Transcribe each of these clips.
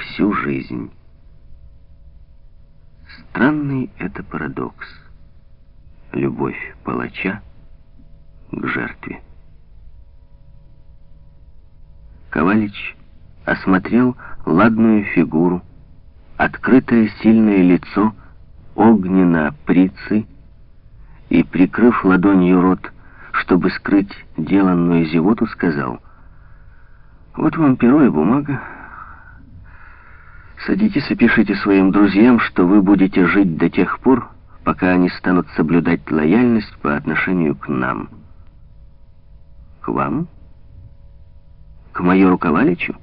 всю жизнь. Странный это парадокс. Любовь палача к жертве. Ковалич осмотрел ладную фигуру, открытое сильное лицо огненно прицы и, прикрыв ладонью рот, чтобы скрыть деланную зевоту, сказал, «Вот вам перо и бумага. Садитесь и пишите своим друзьям, что вы будете жить до тех пор, пока они станут соблюдать лояльность по отношению к нам». «К вам?» К майору Коваличу?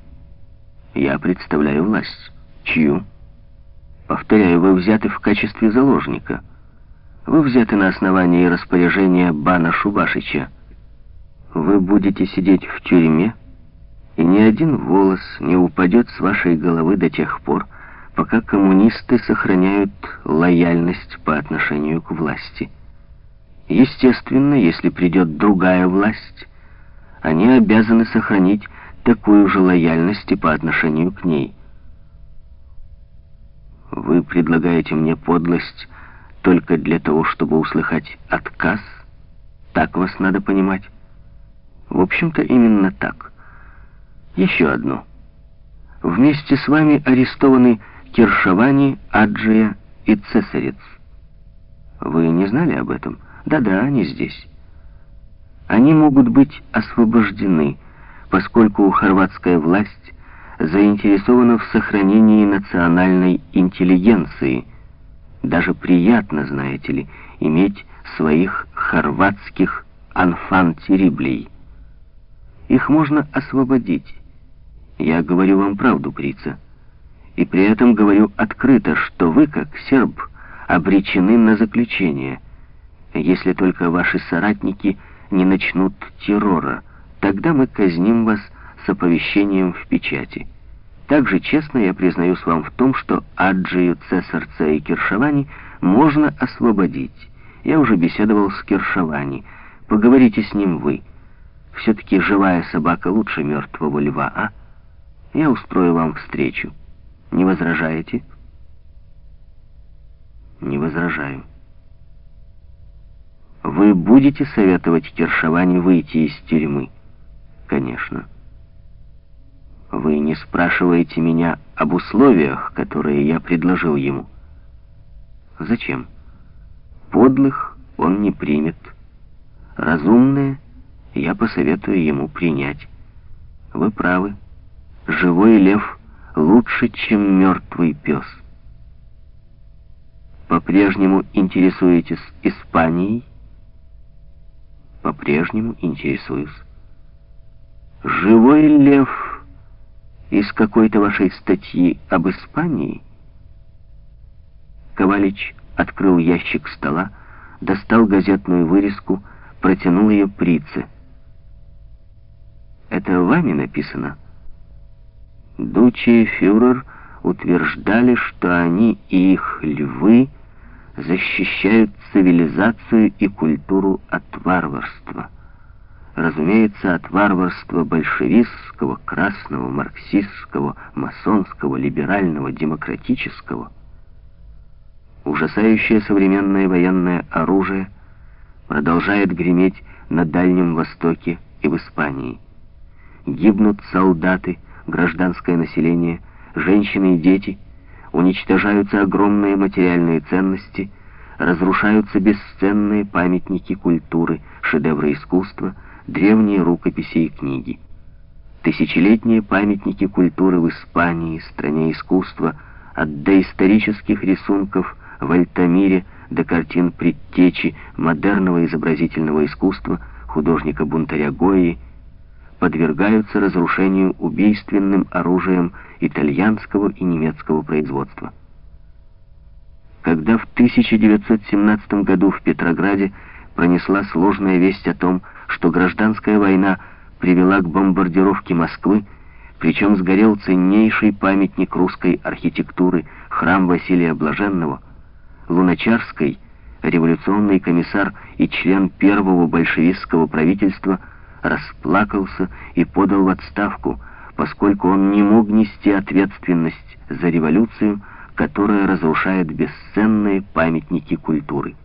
Я представляю власть. Чью? Повторяю, вы взяты в качестве заложника. Вы взяты на основании распоряжения Бана Шубашича. Вы будете сидеть в тюрьме, один волос не упадет с вашей головы до тех пор, пока коммунисты сохраняют лояльность по отношению к власти. Естественно, если придет другая власть, они обязаны сохранить такую же лояльность и по отношению к ней. Вы предлагаете мне подлость только для того, чтобы услыхать отказ? Так вас надо понимать. В общем-то, именно так. Еще одно. Вместе с вами арестованы Киршавани, Аджия и Цесарец. Вы не знали об этом? Да-да, они здесь. Они могут быть освобождены, поскольку хорватская власть заинтересована в сохранении национальной интеллигенции. Даже приятно, знаете ли, иметь своих хорватских анфан-териблей. Их можно освободить. Я говорю вам правду, Прица. И при этом говорю открыто, что вы, как серб, обречены на заключение, если только ваши соратники не начнут террора, Тогда мы казним вас с оповещением в печати. Также честно я признаюсь вам в том, что Аджию, Цесарца и Киршавани можно освободить. Я уже беседовал с Киршавани. Поговорите с ним вы. Все-таки живая собака лучше мертвого льва, а? Я устрою вам встречу. Не возражаете? Не возражаю. Вы будете советовать Киршавани выйти из тюрьмы? Конечно. Вы не спрашиваете меня об условиях, которые я предложил ему. Зачем? Подлых он не примет. Разумные я посоветую ему принять. Вы правы. Живой лев лучше, чем мертвый пес. По-прежнему интересуетесь Испанией? По-прежнему интересуюсь. Живой лев из какой-то вашей статьи об Испании? Ковалич открыл ящик стола, достал газетную вырезку, протянул ее Прице. «Это вами написано?» Дучи и фюрер утверждали, что они и их львы защищают цивилизацию и культуру от варварства разумеется, от варварства большевистского, красного, марксистского, масонского, либерального, демократического. Ужасающее современное военное оружие продолжает греметь на Дальнем Востоке и в Испании. Гибнут солдаты, гражданское население, женщины и дети, уничтожаются огромные материальные ценности, разрушаются бесценные памятники культуры, шедевры искусства — древние рукописи и книги. Тысячелетние памятники культуры в Испании, стране искусства, от доисторических рисунков в Альтамире до картин предтечи модерного изобразительного искусства художника-бунтаря Гои, подвергаются разрушению убийственным оружием итальянского и немецкого производства. Когда в 1917 году в Петрограде пронесла сложная весть о том, что гражданская война привела к бомбардировке Москвы, причем сгорел ценнейший памятник русской архитектуры храм Василия Блаженного, Луначарской, революционный комиссар и член первого большевистского правительства, расплакался и подал в отставку, поскольку он не мог нести ответственность за революцию, которая разрушает бесценные памятники культуры.